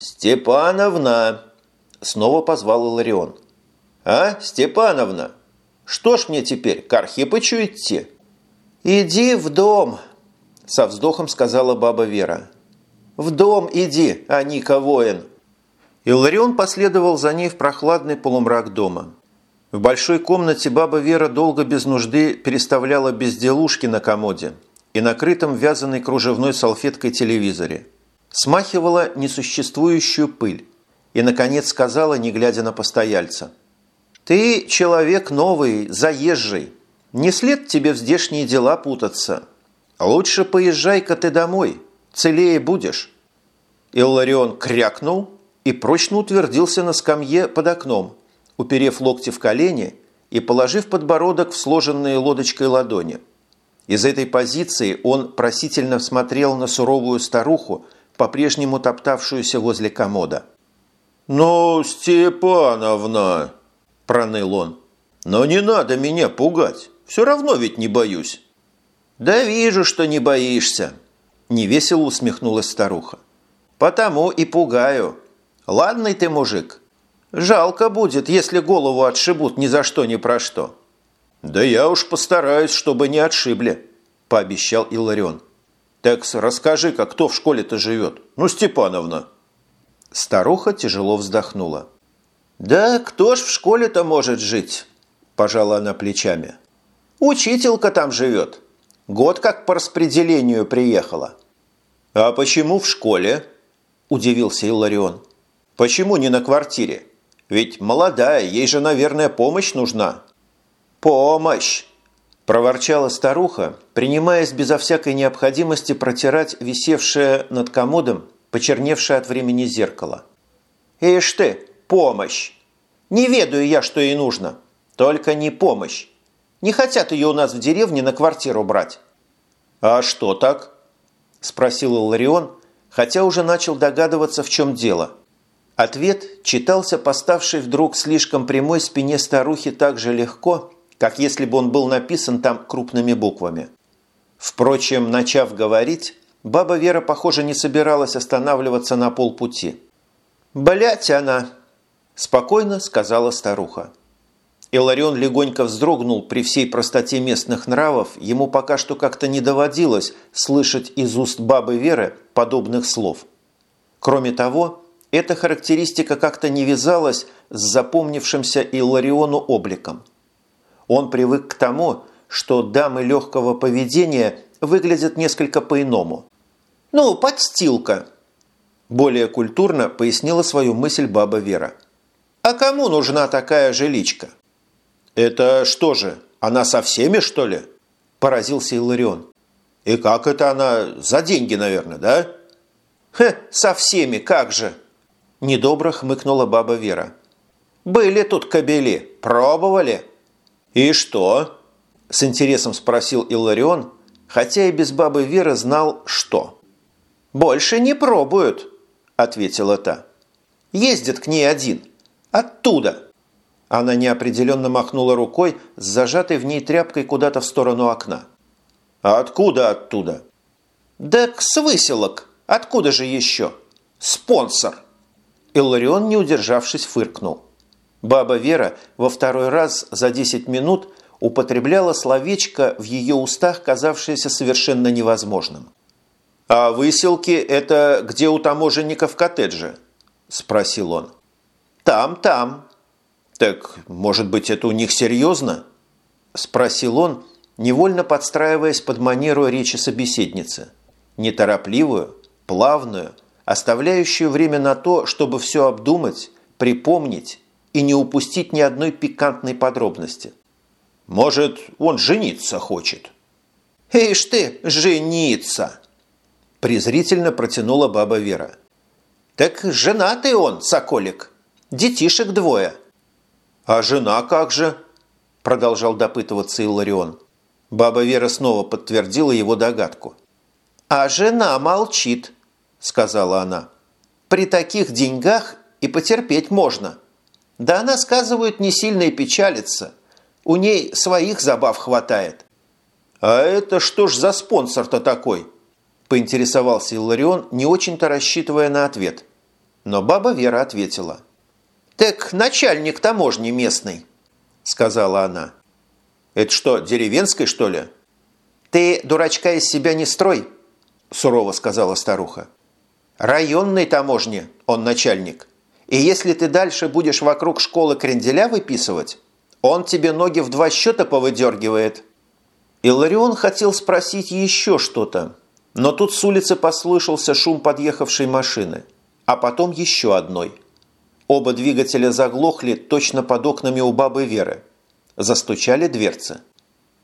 «Степановна!» – снова позвал Иларион. «А, Степановна, что ж мне теперь, к Архипычу идти?» «Иди в дом!» – со вздохом сказала баба Вера. «В дом иди, а Ника воин!» Иларион последовал за ней в прохладный полумрак дома. В большой комнате баба Вера долго без нужды переставляла безделушки на комоде и накрытом вязаной кружевной салфеткой телевизоре. Смахивала несуществующую пыль и, наконец, сказала, не глядя на постояльца. «Ты человек новый, заезжий. Не след тебе в здешние дела путаться. Лучше поезжай-ка ты домой, целее будешь». Илларион крякнул и прочно утвердился на скамье под окном, уперев локти в колени и положив подбородок в сложенные лодочкой ладони. Из этой позиции он просительно смотрел на суровую старуху, по-прежнему топтавшуюся возле комода. «Ну, Степановна!» – проныл он. «Но не надо меня пугать, все равно ведь не боюсь». «Да вижу, что не боишься», – невесело усмехнулась старуха. «Потому и пугаю. Ладный ты мужик, Жалко будет, если голову отшибут ни за что, ни про что. Да я уж постараюсь, чтобы не отшибли, пообещал Иларион. Текс, расскажи-ка, кто в школе-то живет? Ну, Степановна. Старуха тяжело вздохнула. «Да кто ж в школе-то может жить?» – пожала она плечами. «Учителька там живет. Год как по распределению приехала». «А почему в школе?» – удивился Илларион. «Почему не на квартире?» Ведь молодая, ей же, наверное, помощь нужна». «Помощь!» – проворчала старуха, принимаясь безо всякой необходимости протирать висевшее над комодом, почерневшее от времени зеркало. «Ишь ты, помощь! Не ведаю я, что ей нужно. Только не помощь. Не хотят ее у нас в деревне на квартиру брать». «А что так?» – спросил Ларион, хотя уже начал догадываться, в чем дело – Ответ читался поставшей вдруг слишком прямой спине старухи так же легко, как если бы он был написан там крупными буквами. Впрочем, начав говорить, баба Вера, похоже, не собиралась останавливаться на полпути. «Блядь она!» – спокойно сказала старуха. Иларион легонько вздрогнул при всей простоте местных нравов, ему пока что как-то не доводилось слышать из уст бабы Веры подобных слов. Кроме того, эта характеристика как-то не вязалась с запомнившимся Иллариону обликом. Он привык к тому, что дамы легкого поведения выглядят несколько по-иному. «Ну, подстилка!» Более культурно пояснила свою мысль баба Вера. «А кому нужна такая жиличка?» «Это что же, она со всеми, что ли?» Поразился Илларион. «И как это она? За деньги, наверное, да?» «Хе, со всеми, как же!» Недобро хмыкнула баба Вера. «Были тут кобели, пробовали». «И что?» – с интересом спросил Илларион, хотя и без бабы Веры знал, что. «Больше не пробуют», – ответила та. «Ездит к ней один. Оттуда». Она неопределенно махнула рукой с зажатой в ней тряпкой куда-то в сторону окна. «А откуда оттуда?» «Да с выселок. Откуда же еще? Спонсор!» Илларион, не удержавшись, фыркнул. Баба Вера во второй раз за 10 минут употребляла словечко в ее устах, казавшееся совершенно невозможным. «А выселки – это где у таможенников коттеджи?» – спросил он. «Там, там». «Так, может быть, это у них серьезно?» – спросил он, невольно подстраиваясь под манеру речи собеседницы. Неторопливую, плавную – оставляющую время на то, чтобы все обдумать, припомнить и не упустить ни одной пикантной подробности. Может, он жениться хочет? «Ишь ты, жениться!» презрительно протянула баба Вера. «Так женатый он, соколик. Детишек двое». «А жена как же?» продолжал допытываться Илларион. Баба Вера снова подтвердила его догадку. «А жена молчит», – сказала она. «При таких деньгах и потерпеть можно. Да она, сказывают, не сильно и печалится. У ней своих забав хватает». «А это что ж за спонсор-то такой?» – поинтересовался Илларион, не очень-то рассчитывая на ответ. Но баба Вера ответила. «Так начальник таможни местный», – сказала она. «Это что, деревенской, что ли?» «Ты, дурачка, из себя не строй», – сурово сказала старуха. «Районной таможни он начальник. И если ты дальше будешь вокруг школы кренделя выписывать, он тебе ноги в два счета повыдергивает». Иларион хотел спросить еще что-то, но тут с улицы послышался шум подъехавшей машины, а потом еще одной. Оба двигателя заглохли точно под окнами у бабы Веры. Застучали дверцы.